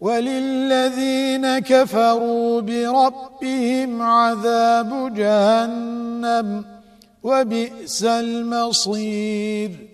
وللذين كفروا بربهم عذاب جهنم وبئس المصير.